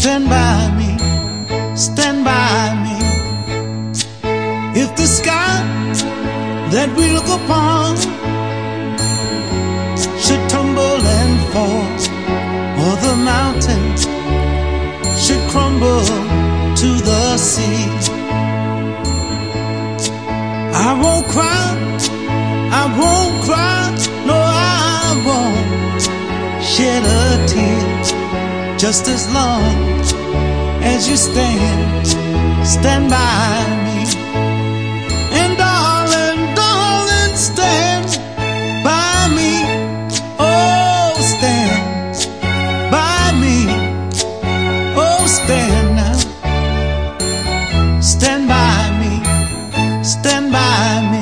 Stand by me. Stand by me. If the sky that we look upon should tumble and fall, or the mountains should crumble to the sea. I won't cry, I won't cry, no, I won't shed a just as long as you stand, stand by me. And darling, darling, stand by me. Oh, stand by me. Oh, stand now. Stand by me. Stand by me.